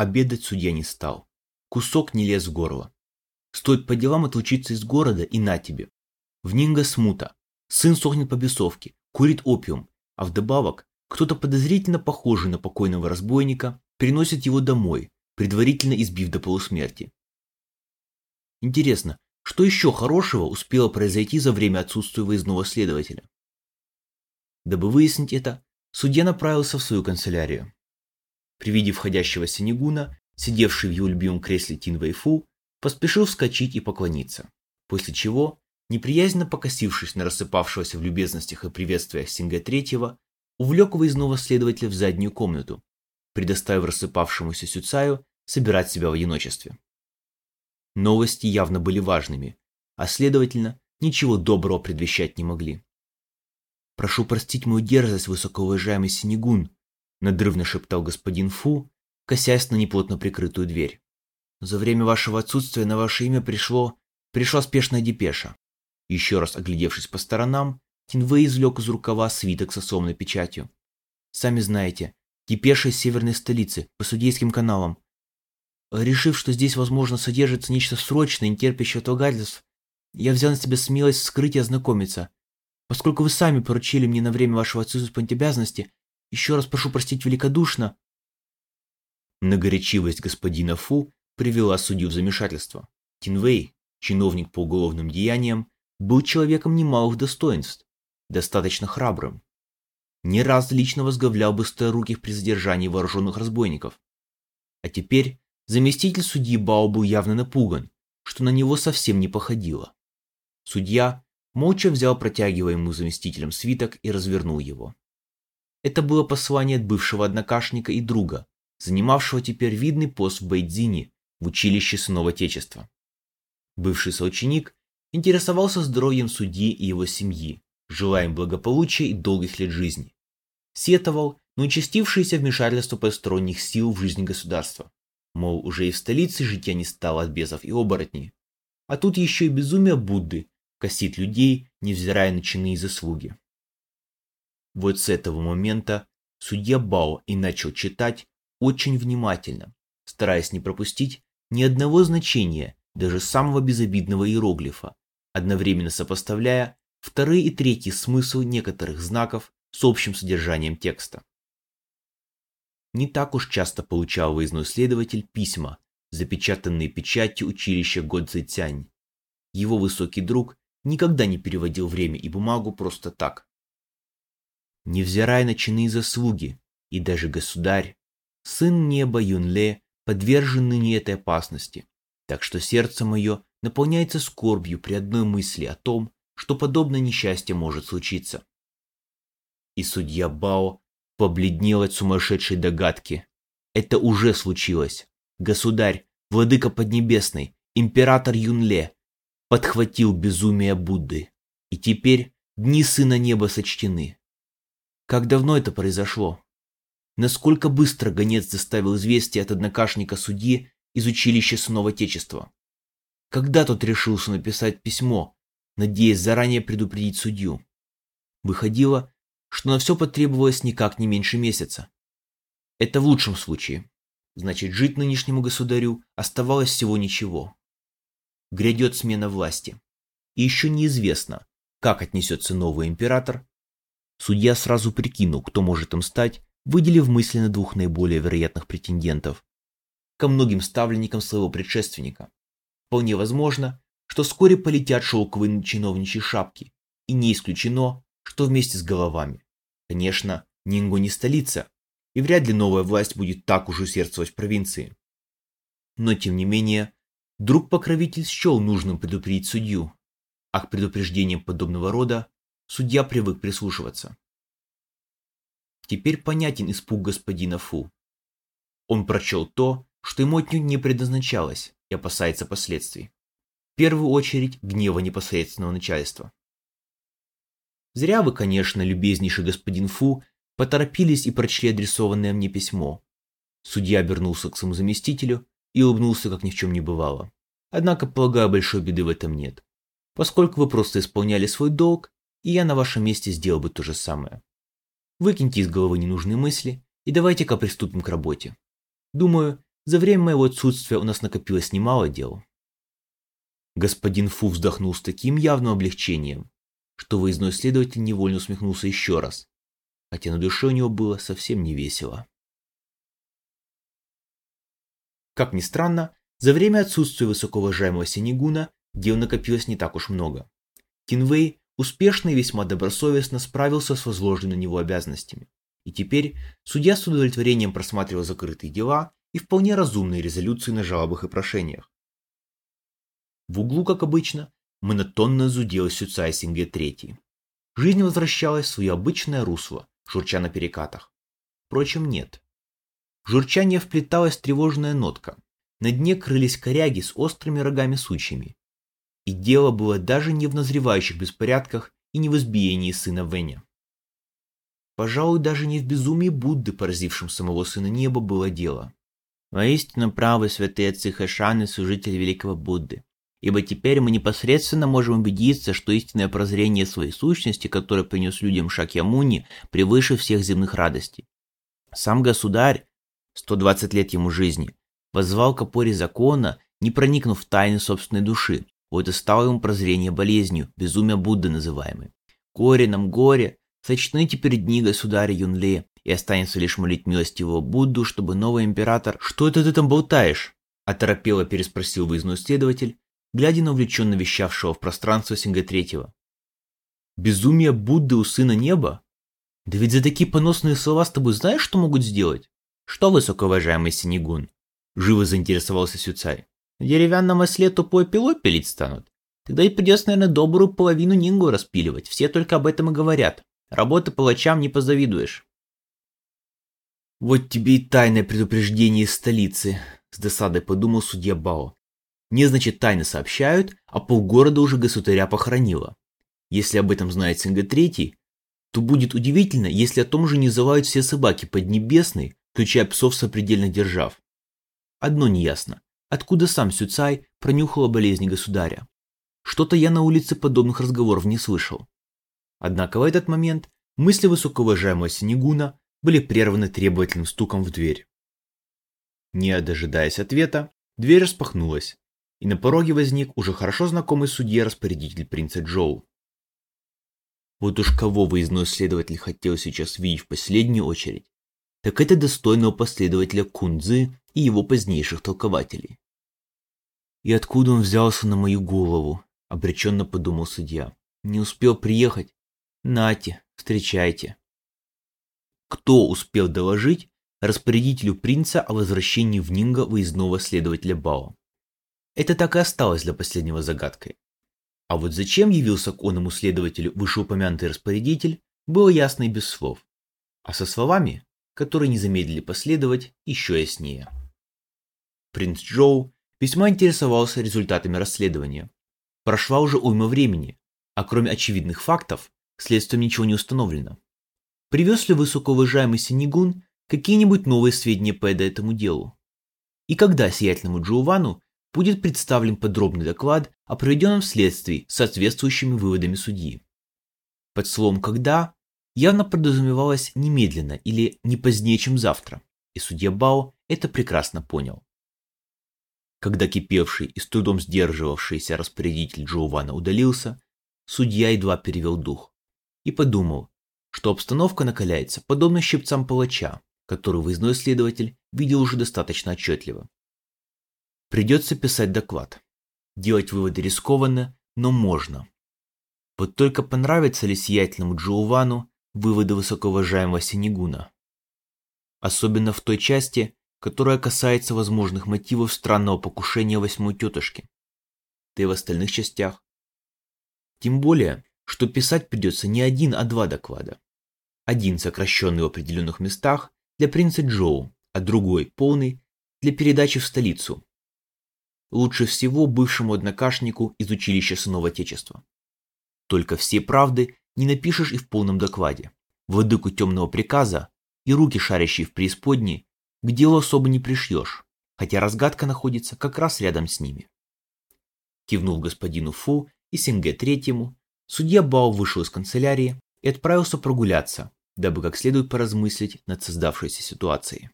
Обедать судья не стал. Кусок не лез в горло. Стоит по делам отлучиться из города и на тебе. В Нинго смута. Сын сохнет по бесовке, курит опиум, а вдобавок кто-то подозрительно похожий на покойного разбойника приносит его домой, предварительно избив до полусмерти. Интересно, что еще хорошего успело произойти за время отсутствия выездного следователя? Дабы выяснить это, судья направился в свою канцелярию. При виде входящего Синегуна, сидевший в его любимом кресле Тин Вэйфу, поспешил вскочить и поклониться, после чего, неприязненно покосившись на рассыпавшегося в любезностях и приветствиях Синга Третьего, увлек выездного следователя в заднюю комнату, предоставив рассыпавшемуся Сюцаю собирать себя в одиночестве. Новости явно были важными, а следовательно, ничего доброго предвещать не могли. «Прошу простить мою дерзость, высокоуважаемый Синегун», надрывно шептал господин Фу, косясь на неплотно прикрытую дверь. «За время вашего отсутствия на ваше имя пришло... пришла спешная депеша». Еще раз оглядевшись по сторонам, Тинвей извлек из рукава свиток с особной печатью. «Сами знаете, депеша из северной столицы, по судейским каналам. Решив, что здесь, возможно, содержится нечто срочное, не терпящее отлагательств, я взял на себя смелость вскрыть и ознакомиться. Поскольку вы сами поручили мне на время вашего отсутствия обязанности, еще раз прошу простить великодушно. Многоречивость господина Фу привела судью в замешательство. Тинвей, чиновник по уголовным деяниям, был человеком немалых достоинств, достаточно храбрым. Не раз лично возглавлял быстроруких при задержании вооруженных разбойников. А теперь заместитель судьи Бао был явно напуган, что на него совсем не походило. Судья молча взял протягиваемый заместителем свиток и развернул его. Это было послание от бывшего однокашника и друга, занимавшего теперь видный пост в Бейдзине, в училище сынов Отечества. Бывший соученик интересовался здоровьем судьи и его семьи, желая им благополучия и долгих лет жизни. Сетовал на участившееся вмешательство посторонних сил в жизнь государства. Мол, уже и в столице житья не стало от безов и оборотней. А тут еще и безумие Будды косит людей, невзирая на чины и заслуги. Вот с этого момента судья Бао и начал читать очень внимательно, стараясь не пропустить ни одного значения, даже самого безобидного иероглифа, одновременно сопоставляя вторые и третьи смыслы некоторых знаков с общим содержанием текста. Не так уж часто получал выездной следователь письма, запечатанные печатью училища Годзетянь. Его высокий друг никогда не переводил время и бумагу просто так. Невзирая на чины и заслуги, и даже государь, сын неба Юнле подвержен ныне этой опасности, так что сердце мое наполняется скорбью при одной мысли о том, что подобное несчастье может случиться. И судья Бао побледнел от сумасшедшей догадки. Это уже случилось. Государь, владыка Поднебесный, император Юнле, подхватил безумие Будды. И теперь дни сына неба сочтены. Как давно это произошло? Насколько быстро гонец доставил известие от однокашника судьи из училища сынов Отечества? Когда тот решился написать письмо, надеясь заранее предупредить судью? Выходило, что на все потребовалось никак не меньше месяца. Это в лучшем случае. Значит, жить нынешнему государю оставалось всего ничего. Грядет смена власти. И еще неизвестно, как отнесется новый император Судья сразу прикинул, кто может им стать, выделив мысленно двух наиболее вероятных претендентов. Ко многим ставленникам своего предшественника. Вполне возможно, что вскоре полетят шелковые чиновничьи шапки, и не исключено, что вместе с головами. Конечно, Нинго не столица, и вряд ли новая власть будет так уж усердствовать в провинции. Но тем не менее, друг-покровитель счел нужным предупредить судью, а к предупреждениям подобного рода Судья привык прислушиваться. Теперь понятен испуг господина Фу. Он прочел то, что ему отнюдь не предназначалось и опасается последствий. В первую очередь гнева непосредственного начальства. Зря вы, конечно, любезнейший господин Фу, поторопились и прочли адресованное мне письмо. Судья обернулся к своему заместителю и улыбнулся, как ни в чем не бывало. Однако, полагаю, большой беды в этом нет. Поскольку вы просто исполняли свой долг и я на вашем месте сделал бы то же самое. Выкиньте из головы ненужные мысли и давайте-ка приступим к работе. Думаю, за время моего отсутствия у нас накопилось немало дел. Господин Фу вздохнул с таким явным облегчением, что выездной следователь невольно усмехнулся еще раз, хотя на душе у него было совсем не весело. Как ни странно, за время отсутствия высокоуважаемого Синегуна дел накопилось не так уж много. Тинвей успешно и весьма добросовестно справился с возложенными на него обязанностями. И теперь судья с удовлетворением просматривал закрытые дела и вполне разумные резолюции на жалобах и прошениях. В углу, как обычно, монотонно зудел Сюцай Синге Третий. Жизнь возвращалась в свое обычное русло, журча на перекатах. Впрочем, нет. В журчание вплеталась тревожная нотка. На дне крылись коряги с острыми рогами-сучьями. И дело было даже не в назревающих беспорядках и не в избиении сына Веня. Пожалуй, даже не в безумии Будды, поразившем самого сына неба, было дело. Воистину правы святые отцы Хэшаны, служители великого Будды. Ибо теперь мы непосредственно можем убедиться, что истинное прозрение своей сущности, которое принес людям Шакьямуни, превыше всех земных радостей. Сам государь, 120 лет ему жизни, воззвал к опоре закона, не проникнув в тайны собственной души. И стало ему прозрение болезнью, безумие Будды называемой. Горе нам горе, сочтите перед дни государя Юнле, и останется лишь молить милостивого Будду, чтобы новый император... «Что это ты там болтаешь?» – оторопело переспросил выездной следователь, глядя на увлеченно вещавшего в пространство Синга Третьего. «Безумие Будды у сына неба? Да ведь за такие поносные слова с тобой знаешь, что могут сделать? Что, высокоуважаемый Синегун?» Живо заинтересовался Сюцай. «На деревянном осле тупой пилой пилить станут? Тогда и придется, наверное, добрую половину нингу распиливать. Все только об этом и говорят. Работы палачам не позавидуешь». «Вот тебе и тайное предупреждение из столицы», — с досадой подумал судья Бао. Мне, значит, тайно сообщают, а полгорода уже государя похоронило. Если об этом знает Синга Третий, то будет удивительно, если о том же не завают все собаки Поднебесной, включая псов сопредельных держав. Одно неясно. Откуда сам Сюцай пронюхал о болезни государя? Что-то я на улице подобных разговоров не слышал. Однако в этот момент мысли высокоуважаемого Синегуна были прерваны требовательным стуком в дверь. Не дожидаясь ответа, дверь распахнулась, и на пороге возник уже хорошо знакомый судья-распорядитель принца Джоу. Вот уж кого выездной следователь хотел сейчас видеть в последнюю очередь, так это достойного последователя Кунзы и его позднейших толкователей. И откуда он взялся на мою голову, обреченно подумал судья. Не успел приехать? Нате, встречайте. Кто успел доложить распорядителю принца о возвращении в Нинго выездного следователя Бао? Это так и осталось для последнего загадкой. А вот зачем явился к оному следователю вышеупомянутый распорядитель, было ясно и без слов. А со словами, которые не замедлили последовать, еще яснее. Принц Джоу весьма интересовался результатами расследования. Прошла уже уйма времени, а кроме очевидных фактов, следствием ничего не установлено. Привез ли высокоуважаемый Синегун какие-нибудь новые сведения по этому делу? И когда сиятельному Джоувану будет представлен подробный доклад о проведенном следствии с соответствующими выводами судьи. Под словом «когда» явно подразумевалось немедленно или не позднее, чем завтра, и судья Бао это прекрасно понял. Когда кипевший и с трудом сдерживавшийся распорядитель Джоувана удалился, судья едва перевел дух и подумал, что обстановка накаляется подобно щипцам палача, который выездной следователь видел уже достаточно отчетливо. Придется писать доклад. Делать выводы рискованно, но можно. Вот только понравится ли сиятельному Джоувану выводы высокоуважаемого Синегуна? Особенно в той части, которая касается возможных мотивов странного покушения восьмой тетушки. Да и в остальных частях. Тем более, что писать придется не один, а два доклада. Один сокращенный в определенных местах для принца Джоу, а другой полный для передачи в столицу, лучше всего бывшему однокашнику из училища сынов Отечества. Только все правды не напишешь и в полном докладе. Владыку темного приказа и руки, шарящие в преисподней, к делу особо не пришьешь, хотя разгадка находится как раз рядом с ними. Кивнув господину Фу и Синге Третьему, судья Бао вышел из канцелярии и отправился прогуляться, дабы как следует поразмыслить над создавшейся ситуацией.